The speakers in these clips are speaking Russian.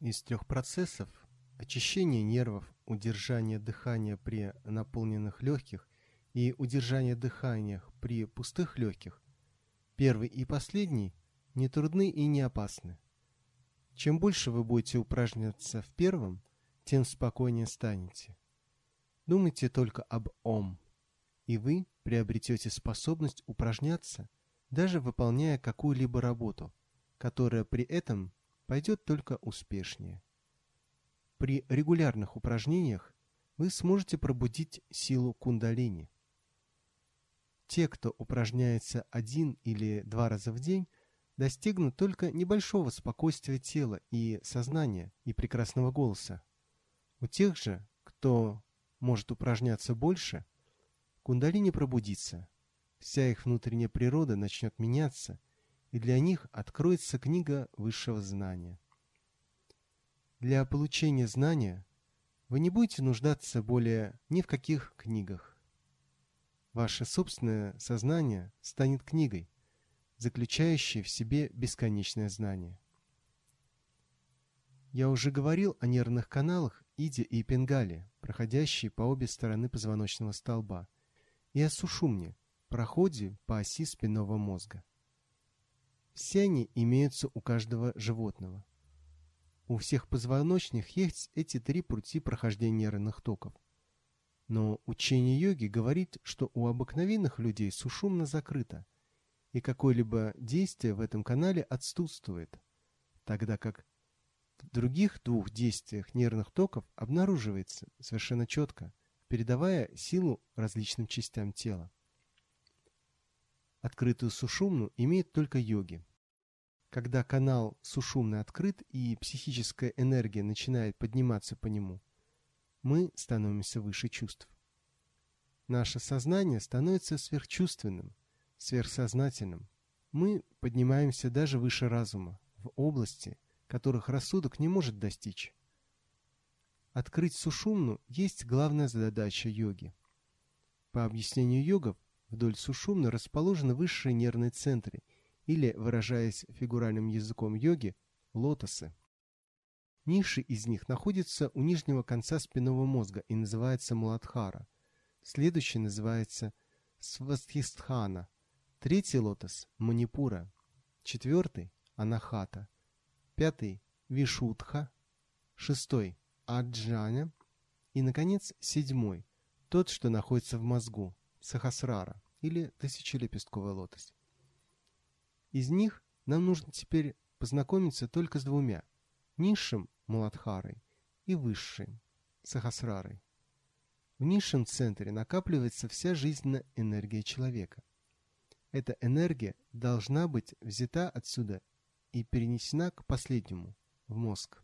из трех процессов – очищение нервов, удержание дыхания при наполненных легких и удержание дыхания при пустых легких – первый и последний не трудны и не опасны. Чем больше вы будете упражняться в первом, тем спокойнее станете. Думайте только об «Ом», и вы приобретете способность упражняться, даже выполняя какую-либо работу, которая при этом пойдет только успешнее. При регулярных упражнениях вы сможете пробудить силу кундалини. Те, кто упражняется один или два раза в день, достигнут только небольшого спокойствия тела и сознания и прекрасного голоса. У тех же, кто может упражняться больше, кундалини пробудится, вся их внутренняя природа начнет меняться, и для них откроется книга высшего знания. Для получения знания вы не будете нуждаться более ни в каких книгах. Ваше собственное сознание станет книгой, заключающей в себе бесконечное знание. Я уже говорил о нервных каналах Иде и Пенгале, проходящие по обе стороны позвоночного столба, и о сушумне, проходе по оси спинного мозга. Все они имеются у каждого животного. У всех позвоночных есть эти три пути прохождения нервных токов. Но учение йоги говорит, что у обыкновенных людей сушумно закрыто, и какое-либо действие в этом канале отсутствует, тогда как в других двух действиях нервных токов обнаруживается совершенно четко, передавая силу различным частям тела. Открытую сушумну имеет только йоги. Когда канал сушумный открыт и психическая энергия начинает подниматься по нему, мы становимся выше чувств. Наше сознание становится сверхчувственным, сверхсознательным. Мы поднимаемся даже выше разума, в области, которых рассудок не может достичь. Открыть сушумну есть главная задача йоги. По объяснению йогов, вдоль сушумны расположены высшие нервные центры, или, выражаясь фигуральным языком йоги, лотосы. Ниши из них находятся у нижнего конца спинного мозга и называется Муладхара. Следующий называется Свастхистхана. Третий лотос – Манипура. Четвертый – Анахата. Пятый – Вишудха. Шестой – Аджаня. И, наконец, седьмой – тот, что находится в мозгу – Сахасрара или тысячелепестковый лотос. Из них нам нужно теперь познакомиться только с двумя – низшим Муладхарой и высшим Сахасрарой. В низшем центре накапливается вся жизненная энергия человека. Эта энергия должна быть взята отсюда и перенесена к последнему, в мозг.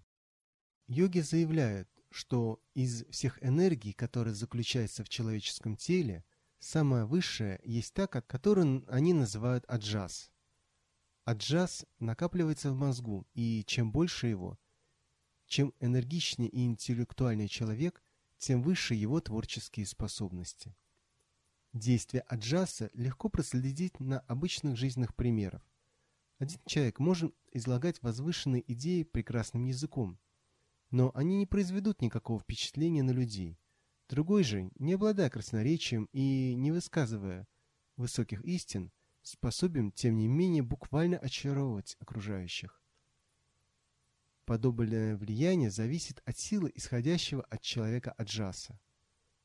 Йоги заявляют, что из всех энергий, которые заключаются в человеческом теле, самая высшая есть та, которую они называют аджас – а джаз накапливается в мозгу, и чем больше его, чем энергичнее и интеллектуальнее человек, тем выше его творческие способности. Действие аджаса легко проследить на обычных жизненных примерах. Один человек может излагать возвышенные идеи прекрасным языком, но они не произведут никакого впечатления на людей. Другой же, не обладая красноречием и не высказывая высоких истин, способен, тем не менее, буквально очаровывать окружающих. Подобное влияние зависит от силы, исходящего от человека аджаса.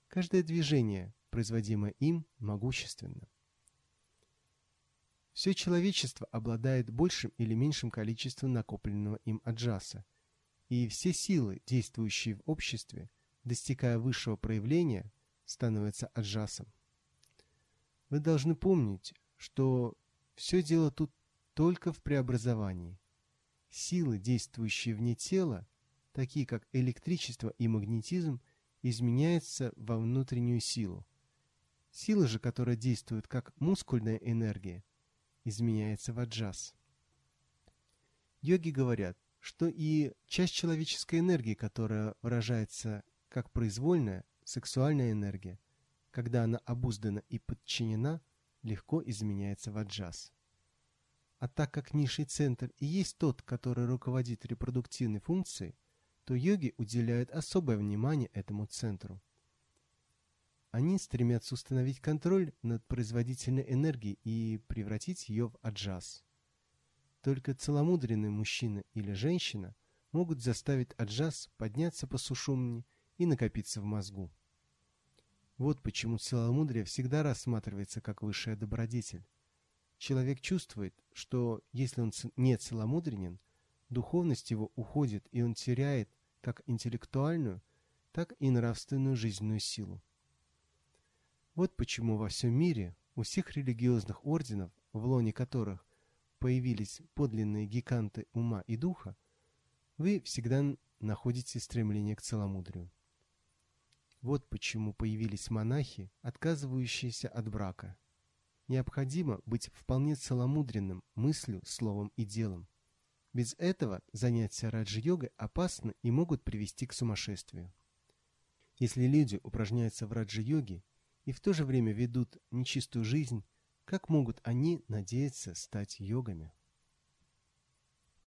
Каждое движение, производимое им, могущественно. Все человечество обладает большим или меньшим количеством накопленного им аджаса, и все силы, действующие в обществе, достигая высшего проявления, становятся аджасом. Вы должны помнить, что все дело тут только в преобразовании. Силы, действующие вне тела, такие как электричество и магнетизм, изменяются во внутреннюю силу. Сила же, которая действует как мускульная энергия, изменяется в аджас. Йоги говорят, что и часть человеческой энергии, которая выражается как произвольная, сексуальная энергия, когда она обуздана и подчинена – легко изменяется в аджаз. А так как низший центр и есть тот, который руководит репродуктивной функцией, то йоги уделяют особое внимание этому центру. Они стремятся установить контроль над производительной энергией и превратить ее в аджас. Только целомудренный мужчина или женщина могут заставить аджас подняться по сушумне и накопиться в мозгу. Вот почему целомудрие всегда рассматривается как высшая добродетель. Человек чувствует, что если он не целомудренен, духовность его уходит, и он теряет как интеллектуальную, так и нравственную жизненную силу. Вот почему во всем мире у всех религиозных орденов, в лоне которых появились подлинные гиганты ума и духа, вы всегда находите стремление к целомудрию. Вот почему появились монахи, отказывающиеся от брака. Необходимо быть вполне целомудренным мыслью, словом и делом. Без этого занятия раджи-йогой опасны и могут привести к сумасшествию. Если люди упражняются в раджи-йоге и в то же время ведут нечистую жизнь, как могут они надеяться стать йогами?